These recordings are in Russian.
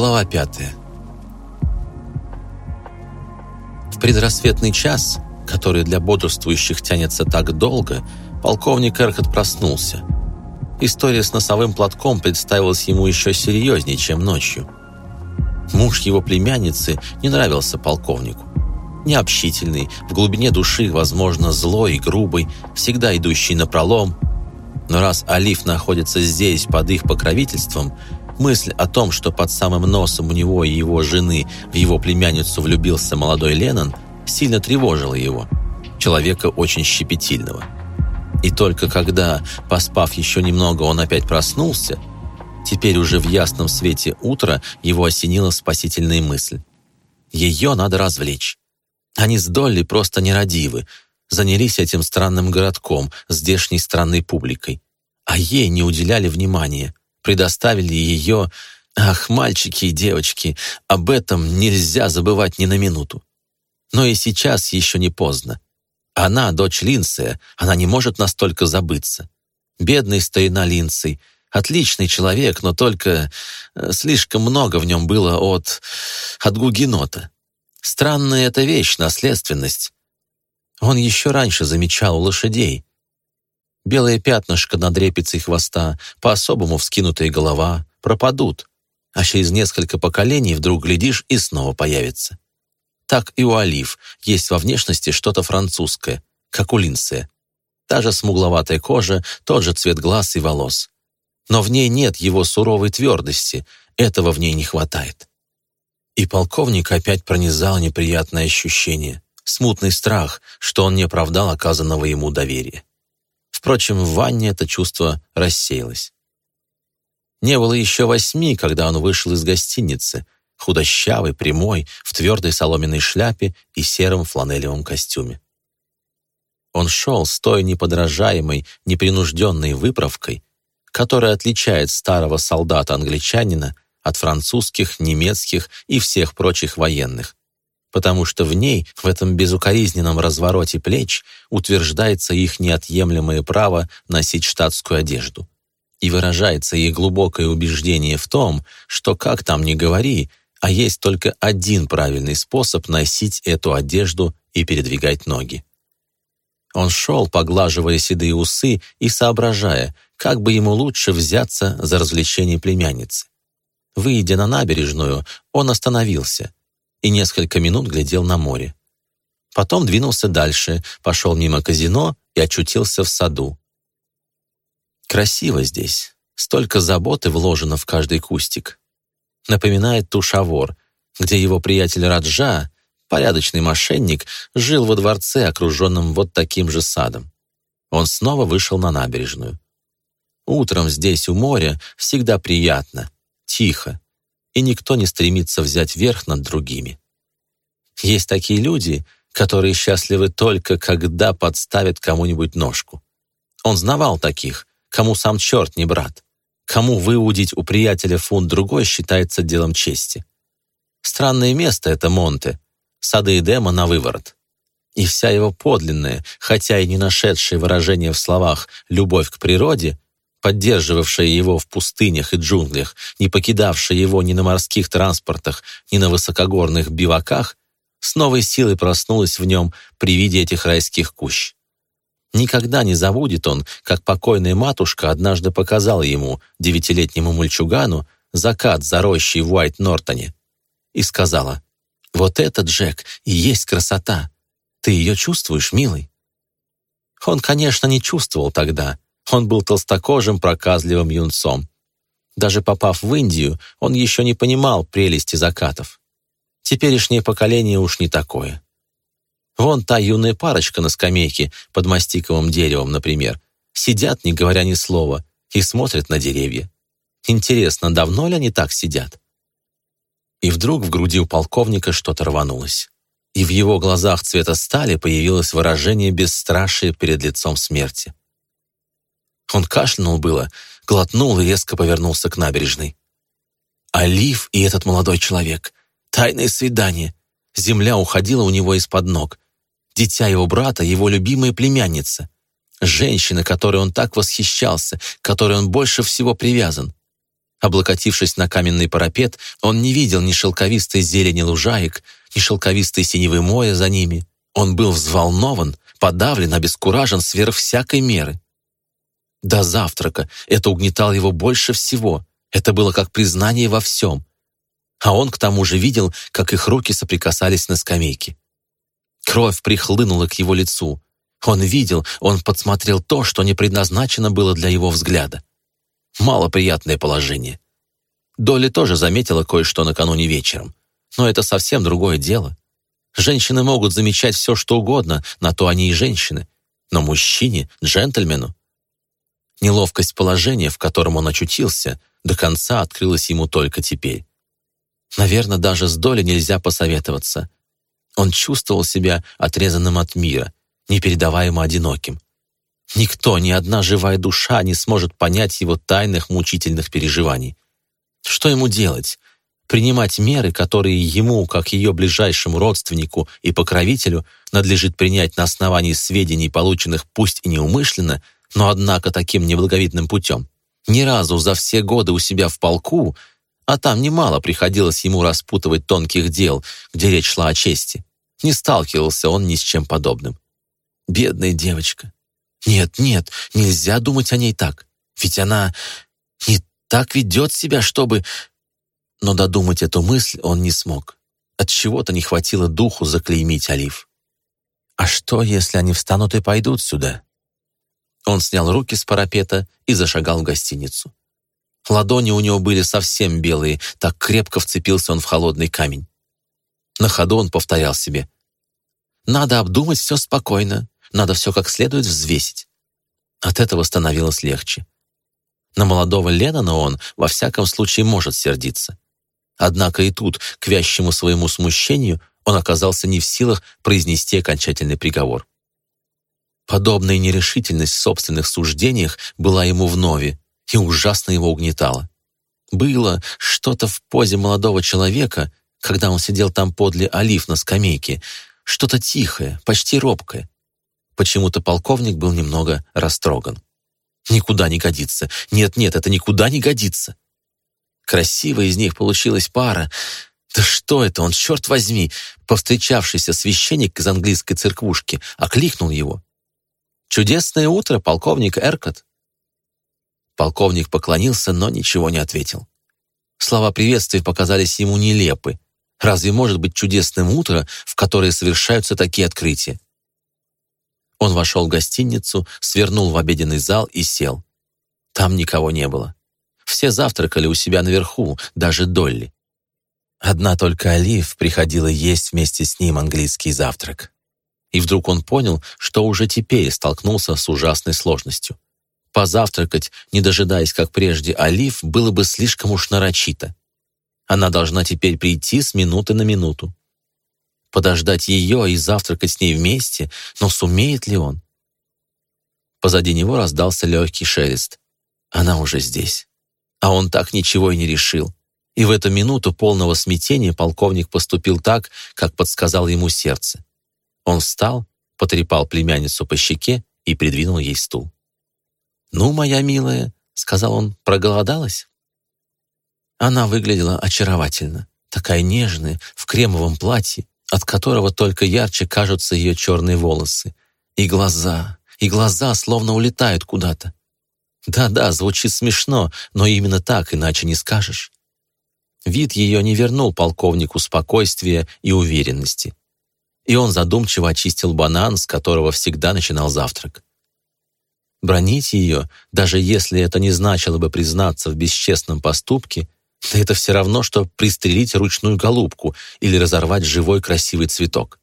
Глава пятая. В предрассветный час, который для бодрствующих тянется так долго, полковник Эрхот проснулся. История с носовым платком представилась ему еще серьезнее, чем ночью. Муж его племянницы не нравился полковнику. Необщительный, в глубине души, возможно, злой и грубый, всегда идущий на пролом. Но раз Алиф находится здесь, под их покровительством – Мысль о том, что под самым носом у него и его жены в его племянницу влюбился молодой Леннон, сильно тревожила его, человека очень щепетильного. И только когда, поспав еще немного, он опять проснулся, теперь уже в ясном свете утра его осенила спасительная мысль. Ее надо развлечь. Они с Долли просто нерадивы, занялись этим странным городком, здешней странной публикой. А ей не уделяли внимания предоставили ее... Ах, мальчики и девочки, об этом нельзя забывать ни на минуту. Но и сейчас еще не поздно. Она, дочь Линсея, она не может настолько забыться. Бедный старина Линсей, отличный человек, но только э, слишком много в нем было от... от гугенота. Странная эта вещь, наследственность. Он еще раньше замечал у лошадей. Белое пятнышко над репицей хвоста, по-особому вскинутая голова, пропадут, а через несколько поколений вдруг, глядишь, и снова появится. Так и у олив есть во внешности что-то французское, как у Линсея. Та же смугловатая кожа, тот же цвет глаз и волос. Но в ней нет его суровой твердости, этого в ней не хватает. И полковник опять пронизал неприятное ощущение, смутный страх, что он не оправдал оказанного ему доверия. Впрочем, в ванне это чувство рассеялось. Не было еще восьми, когда он вышел из гостиницы, худощавый, прямой, в твердой соломенной шляпе и сером фланелевом костюме. Он шел с той неподражаемой, непринужденной выправкой, которая отличает старого солдата-англичанина от французских, немецких и всех прочих военных, потому что в ней, в этом безукоризненном развороте плеч, утверждается их неотъемлемое право носить штатскую одежду. И выражается их глубокое убеждение в том, что как там ни говори, а есть только один правильный способ носить эту одежду и передвигать ноги. Он шел, поглаживая седые усы и соображая, как бы ему лучше взяться за развлечение племянницы. Выйдя на набережную, он остановился — и несколько минут глядел на море. Потом двинулся дальше, пошел мимо казино и очутился в саду. Красиво здесь, столько заботы вложено в каждый кустик. Напоминает Тушавор, где его приятель Раджа, порядочный мошенник, жил во дворце, окруженном вот таким же садом. Он снова вышел на набережную. Утром здесь, у моря, всегда приятно, тихо, и никто не стремится взять верх над другими. Есть такие люди, которые счастливы только, когда подставят кому-нибудь ножку. Он знавал таких, кому сам черт не брат, кому выудить у приятеля фунт другой считается делом чести. Странное место это Монте, сады Эдема на выворот. И вся его подлинная, хотя и не нашедшая выражение в словах «любовь к природе», поддерживавшая его в пустынях и джунглях, не покидавшая его ни на морских транспортах, ни на высокогорных биваках, с новой силой проснулась в нем при виде этих райских кущ. Никогда не забудет он, как покойная матушка однажды показала ему, девятилетнему мальчугану, закат за рощей в Уайт-Нортоне и сказала, «Вот это, Джек, и есть красота. Ты ее чувствуешь, милый?» Он, конечно, не чувствовал тогда, он был толстокожим, проказливым юнцом. Даже попав в Индию, он еще не понимал прелести закатов. Теперешнее поколение уж не такое. Вон та юная парочка на скамейке под мастиковым деревом, например, сидят, не говоря ни слова, и смотрят на деревья. Интересно, давно ли они так сидят? И вдруг в груди у полковника что-то рванулось. И в его глазах цвета стали появилось выражение бесстрашия перед лицом смерти. Он кашлянул было, глотнул и резко повернулся к набережной. Олив и этот молодой человек. Тайное свидание. Земля уходила у него из-под ног. Дитя его брата, его любимая племянница. Женщина, которой он так восхищался, которой он больше всего привязан. Облокотившись на каменный парапет, он не видел ни шелковистой зелени лужаек, ни шелковистой синевы моря за ними. Он был взволнован, подавлен, обескуражен сверх всякой меры. До завтрака это угнетало его больше всего. Это было как признание во всем. А он к тому же видел, как их руки соприкасались на скамейке. Кровь прихлынула к его лицу. Он видел, он подсмотрел то, что не предназначено было для его взгляда. Малоприятное положение. Долли тоже заметила кое-что накануне вечером. Но это совсем другое дело. Женщины могут замечать все, что угодно, на то они и женщины. Но мужчине, джентльмену. Неловкость положения, в котором он очутился, до конца открылась ему только теперь. Наверное, даже с Долей нельзя посоветоваться. Он чувствовал себя отрезанным от мира, непередаваемо одиноким. Никто, ни одна живая душа не сможет понять его тайных мучительных переживаний. Что ему делать? Принимать меры, которые ему, как ее ближайшему родственнику и покровителю, надлежит принять на основании сведений, полученных пусть и неумышленно, но однако таким неблаговидным путем. Ни разу за все годы у себя в полку, а там немало приходилось ему распутывать тонких дел, где речь шла о чести, не сталкивался он ни с чем подобным. Бедная девочка. Нет, нет, нельзя думать о ней так. Ведь она не так ведет себя, чтобы... Но додумать эту мысль он не смог. От чего-то не хватило духу заклеймить Олив. А что, если они встанут и пойдут сюда? Он снял руки с парапета и зашагал в гостиницу. Ладони у него были совсем белые, так крепко вцепился он в холодный камень. На ходу он повторял себе. «Надо обдумать все спокойно, надо все как следует взвесить». От этого становилось легче. На молодого Леннона он, во всяком случае, может сердиться. Однако и тут, к вящему своему смущению, он оказался не в силах произнести окончательный приговор. Подобная нерешительность в собственных суждениях была ему вновь и ужасно его угнетала. Было что-то в позе молодого человека, когда он сидел там подле олив на скамейке, что-то тихое, почти робкое. Почему-то полковник был немного растроган. Никуда не годится. Нет-нет, это никуда не годится. Красивая из них получилась пара. Да что это он, черт возьми! Повстречавшийся священник из английской церквушки окликнул его. «Чудесное утро, полковник Эркот!» Полковник поклонился, но ничего не ответил. Слова приветствия показались ему нелепы. Разве может быть чудесным утро, в которое совершаются такие открытия? Он вошел в гостиницу, свернул в обеденный зал и сел. Там никого не было. Все завтракали у себя наверху, даже Долли. Одна только Олив приходила есть вместе с ним английский завтрак. И вдруг он понял, что уже теперь столкнулся с ужасной сложностью. Позавтракать, не дожидаясь, как прежде, Олив, было бы слишком уж нарочито. Она должна теперь прийти с минуты на минуту. Подождать ее и завтракать с ней вместе, но сумеет ли он? Позади него раздался легкий шелест. Она уже здесь. А он так ничего и не решил. И в эту минуту полного смятения полковник поступил так, как подсказал ему сердце. Он встал, потрепал племянницу по щеке и придвинул ей стул. «Ну, моя милая», — сказал он, — «проголодалась?» Она выглядела очаровательно, такая нежная, в кремовом платье, от которого только ярче кажутся ее черные волосы. И глаза, и глаза словно улетают куда-то. Да-да, звучит смешно, но именно так, иначе не скажешь. Вид ее не вернул полковнику спокойствия и уверенности и он задумчиво очистил банан, с которого всегда начинал завтрак. Бронить ее, даже если это не значило бы признаться в бесчестном поступке, это все равно, что пристрелить ручную голубку или разорвать живой красивый цветок.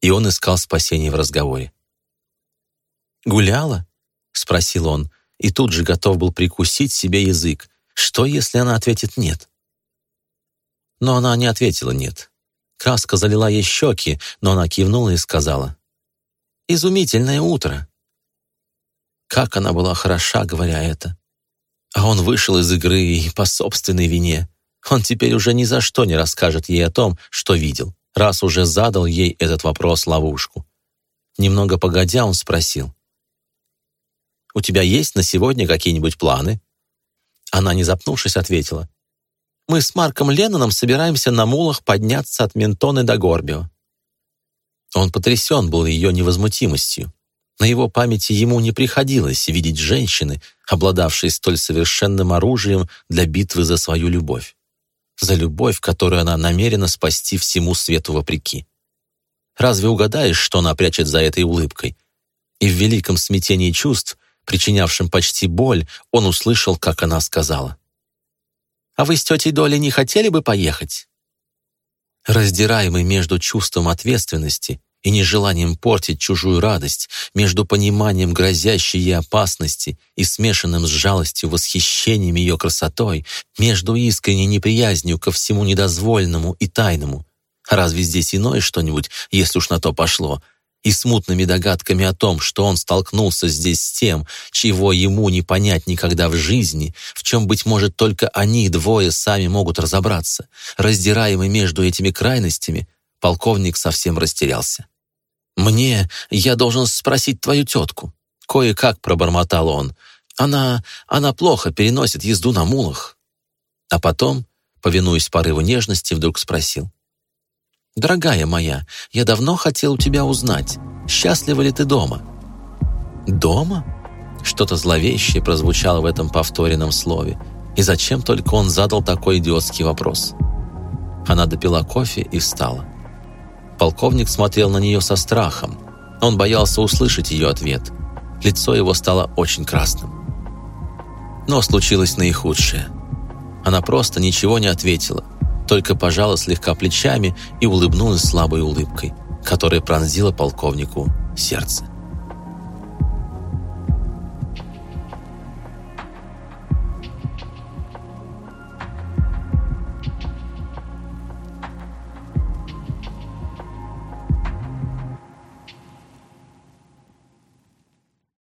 И он искал спасения в разговоре. «Гуляла?» — спросил он, и тут же готов был прикусить себе язык. Что, если она ответит «нет»? Но она не ответила «нет». Краска залила ей щеки, но она кивнула и сказала. «Изумительное утро!» Как она была хороша, говоря это. А он вышел из игры и по собственной вине. Он теперь уже ни за что не расскажет ей о том, что видел, раз уже задал ей этот вопрос-ловушку. Немного погодя, он спросил. «У тебя есть на сегодня какие-нибудь планы?» Она, не запнувшись, ответила. «Мы с Марком Ленноном собираемся на мулах подняться от Ментоны до Горбио». Он потрясен был ее невозмутимостью. На его памяти ему не приходилось видеть женщины, обладавшей столь совершенным оружием для битвы за свою любовь. За любовь, которую она намерена спасти всему свету вопреки. Разве угадаешь, что она прячет за этой улыбкой? И в великом смятении чувств, причинявшем почти боль, он услышал, как она сказала. «А вы с тетей Долей не хотели бы поехать?» Раздираемый между чувством ответственности и нежеланием портить чужую радость, между пониманием грозящей ей опасности и смешанным с жалостью восхищением ее красотой, между искренней неприязнью ко всему недозволенному и тайному. Разве здесь иное что-нибудь, если уж на то пошло? И смутными догадками о том, что он столкнулся здесь с тем, чего ему не понять никогда в жизни, в чем, быть может, только они двое сами могут разобраться, раздираемый между этими крайностями, полковник совсем растерялся. «Мне я должен спросить твою тетку». Кое-как пробормотал он. «Она... она плохо переносит езду на мулах». А потом, повинуясь порыву нежности, вдруг спросил. «Дорогая моя, я давно хотел у тебя узнать, счастлива ли ты дома?» «Дома?» Что-то зловещее прозвучало в этом повторенном слове. И зачем только он задал такой идиотский вопрос? Она допила кофе и встала. Полковник смотрел на нее со страхом. Он боялся услышать ее ответ. Лицо его стало очень красным. Но случилось наихудшее. Она просто ничего не ответила, только пожала слегка плечами и улыбнулась слабой улыбкой, которая пронзила полковнику сердце.